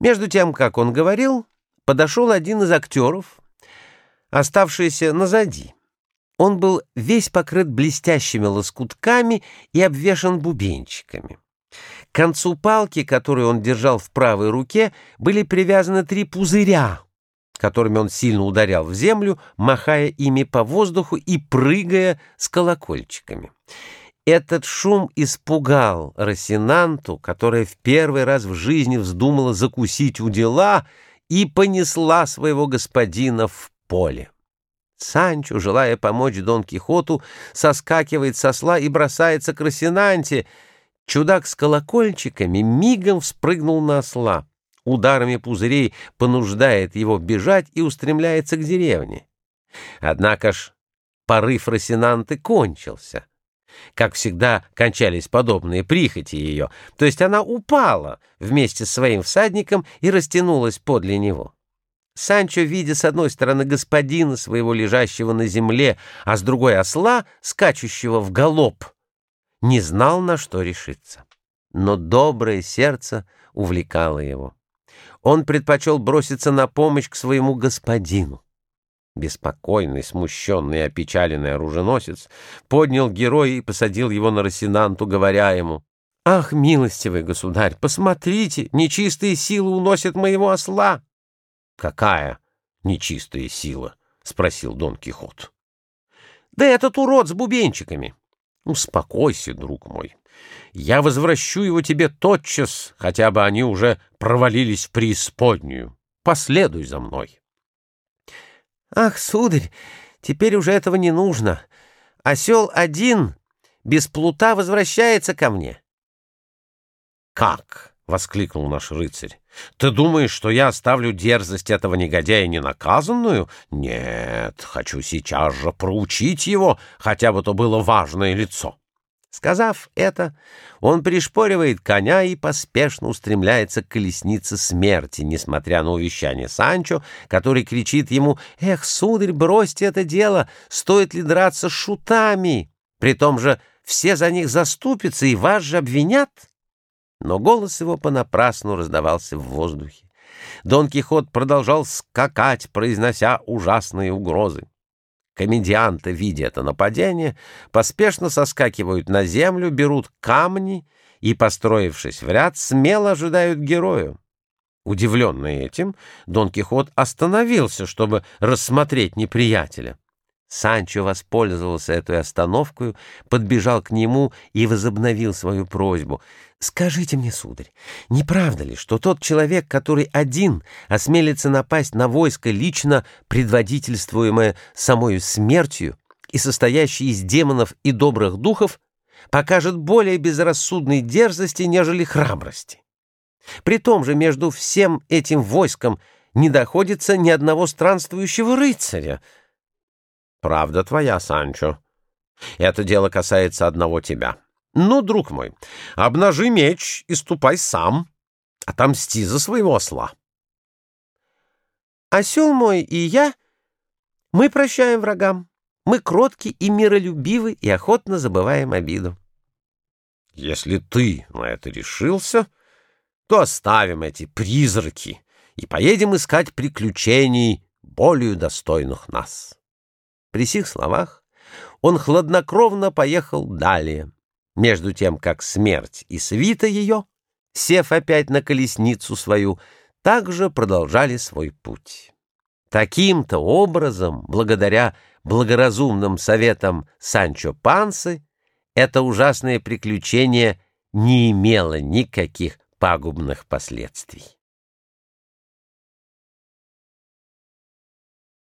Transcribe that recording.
Между тем, как он говорил, подошел один из актеров, оставшийся назади. Он был весь покрыт блестящими лоскутками и обвешан бубенчиками. К концу палки, которую он держал в правой руке, были привязаны три пузыря, которыми он сильно ударял в землю, махая ими по воздуху и прыгая с колокольчиками. Этот шум испугал Росинанту, которая в первый раз в жизни вздумала закусить у дела и понесла своего господина в поле. Санчо, желая помочь Дон Кихоту, соскакивает со сла и бросается к Росинанте. Чудак с колокольчиками мигом вспрыгнул на осла. Ударами пузырей понуждает его бежать и устремляется к деревне. Однако ж порыв Росинанты кончился как всегда кончались подобные прихоти ее, то есть она упала вместе с своим всадником и растянулась подле него. Санчо, видя с одной стороны господина своего лежащего на земле, а с другой осла, скачущего в галоп, не знал, на что решиться. Но доброе сердце увлекало его. Он предпочел броситься на помощь к своему господину. Беспокойный, смущенный и опечаленный оруженосец поднял героя и посадил его на Росинанту, говоря ему, «Ах, милостивый государь, посмотрите, нечистые силы уносят моего осла!» «Какая нечистая сила?» — спросил Дон Кихот. «Да этот урод с бубенчиками!» «Успокойся, друг мой. Я возвращу его тебе тотчас, хотя бы они уже провалились в преисподнюю. Последуй за мной». «Ах, сударь, теперь уже этого не нужно. Осел один без плута возвращается ко мне». «Как?» — воскликнул наш рыцарь. «Ты думаешь, что я оставлю дерзость этого негодяя ненаказанную? Нет, хочу сейчас же проучить его, хотя бы то было важное лицо». Сказав это, он пришпоривает коня и поспешно устремляется к колеснице смерти, несмотря на увещание Санчо, который кричит ему «Эх, сударь, бросьте это дело! Стоит ли драться шутами? При том же все за них заступятся и вас же обвинят!» Но голос его понапрасну раздавался в воздухе. Дон Кихот продолжал скакать, произнося ужасные угрозы. Комедианты, видя это нападение, поспешно соскакивают на землю, берут камни и, построившись в ряд, смело ожидают герою. Удивленный этим, Дон Кихот остановился, чтобы рассмотреть неприятеля. Санчо воспользовался этой остановкой, подбежал к нему и возобновил свою просьбу. «Скажите мне, сударь, не правда ли, что тот человек, который один осмелится напасть на войско, лично предводительствуемое самою смертью и состоящее из демонов и добрых духов, покажет более безрассудной дерзости, нежели храбрости? При том же между всем этим войском не доходится ни одного странствующего рыцаря, Правда твоя, Санчо. Это дело касается одного тебя. Ну, друг мой, обнажи меч и ступай сам. Отомсти за своего осла. Осел мой и я, мы прощаем врагам. Мы кротки и миролюбивы и охотно забываем обиду. Если ты на это решился, то оставим эти призраки и поедем искать приключений более достойных нас. При сих словах он хладнокровно поехал далее, между тем, как смерть и свита ее, сев опять на колесницу свою, также продолжали свой путь. Таким-то образом, благодаря благоразумным советам Санчо Пансы, это ужасное приключение не имело никаких пагубных последствий.